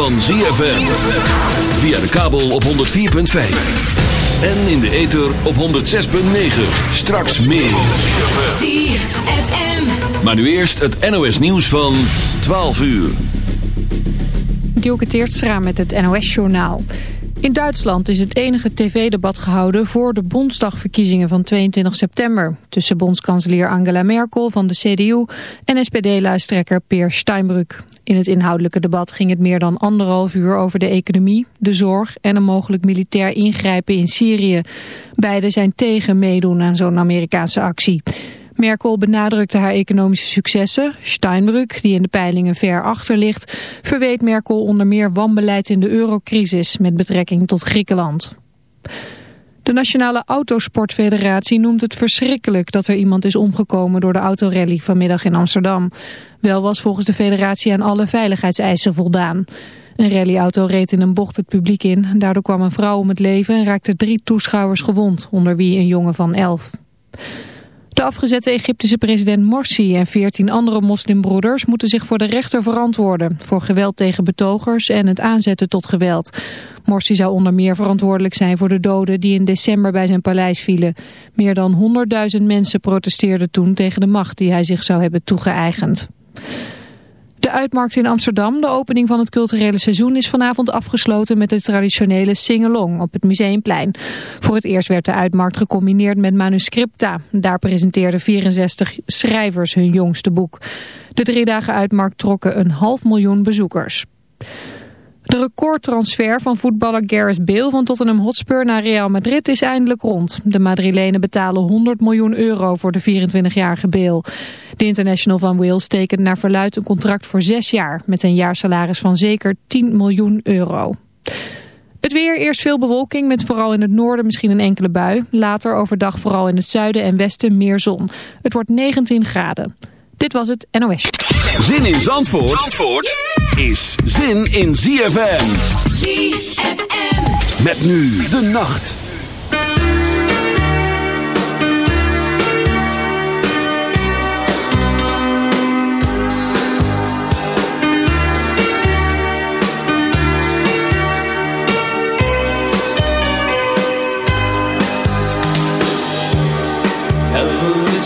van ZFM. Via de kabel op 104.5. En in de ether op 106.9. Straks meer. ZFM. Maar nu eerst het NOS nieuws van 12 uur. Dielke Teertstra met het NOS-journaal. In Duitsland is het enige tv-debat gehouden voor de Bondsdagverkiezingen van 22 september. Tussen bondskanselier Angela Merkel van de CDU en SPD-luistrekker Peer Steinbrück. In het inhoudelijke debat ging het meer dan anderhalf uur over de economie, de zorg en een mogelijk militair ingrijpen in Syrië. Beide zijn tegen meedoen aan zo'n Amerikaanse actie. Merkel benadrukte haar economische successen. Steinbrück, die in de peilingen ver achter ligt, verweet Merkel onder meer wanbeleid in de eurocrisis met betrekking tot Griekenland. De Nationale Autosportfederatie noemt het verschrikkelijk dat er iemand is omgekomen door de autorally vanmiddag in Amsterdam. Wel was volgens de federatie aan alle veiligheidseisen voldaan. Een rallyauto reed in een bocht het publiek in. Daardoor kwam een vrouw om het leven en raakte drie toeschouwers gewond, onder wie een jongen van elf. De afgezette Egyptische president Morsi en veertien andere moslimbroeders moeten zich voor de rechter verantwoorden voor geweld tegen betogers en het aanzetten tot geweld. Morsi zou onder meer verantwoordelijk zijn voor de doden die in december bij zijn paleis vielen. Meer dan 100.000 mensen protesteerden toen tegen de macht die hij zich zou hebben toegeëigend. De uitmarkt in Amsterdam, de opening van het culturele seizoen, is vanavond afgesloten met de traditionele singalong op het Museumplein. Voor het eerst werd de uitmarkt gecombineerd met manuscripta. Daar presenteerden 64 schrijvers hun jongste boek. De drie dagen uitmarkt trokken een half miljoen bezoekers. De recordtransfer van voetballer Gareth Bale van Tottenham Hotspur naar Real Madrid is eindelijk rond. De Madrilenen betalen 100 miljoen euro voor de 24-jarige Bale. De international van Wales tekent naar verluid een contract voor zes jaar... met een jaarsalaris van zeker 10 miljoen euro. Het weer, eerst veel bewolking met vooral in het noorden misschien een enkele bui. Later overdag vooral in het zuiden en westen meer zon. Het wordt 19 graden. Dit was het NOS. Zin in Zandvoort, Zandvoort is zin in ZFM. ZFM. Met nu de nacht.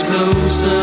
Closer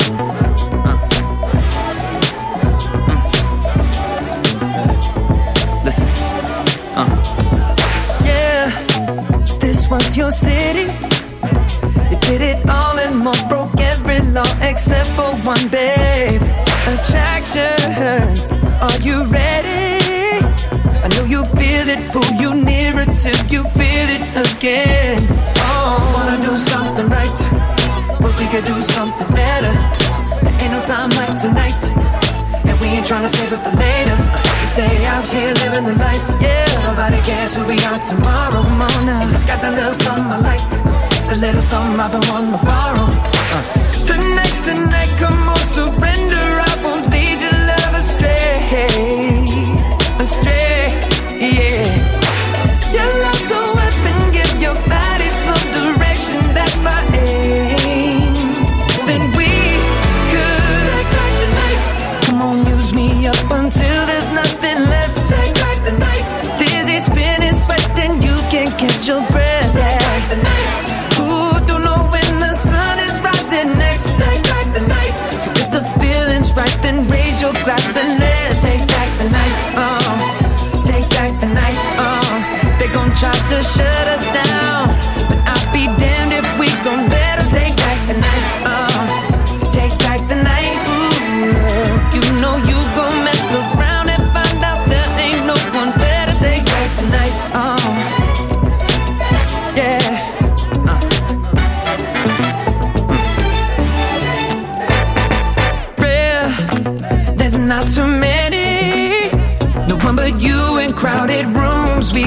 you ready? I know you feel it, pull you nearer till you feel it again. Oh, wanna do something right, but we could do something better. There ain't no time like tonight, and we ain't tryna save it for later. Stay out here living the life, yeah. Nobody cares who we are tomorrow morning. I got that little something I like, the little something I've been wanting to borrow. Uh. Tonight's the night, come on, surrender. I won't lead love a straight, yeah. Your love's a weapon, give your body some direction, that's my aim. Then we could take back the night. Come on, use me up until there's nothing left. Take back the night. Dizzy, spinning, sweating, you can't catch your breath. Yeah. The night. Who don't know when the sun is rising next? Take the night. So if the feeling's right, then raise your glass.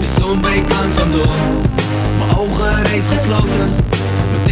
De zon breekt langzaam door, mijn ogen reeds gesloten.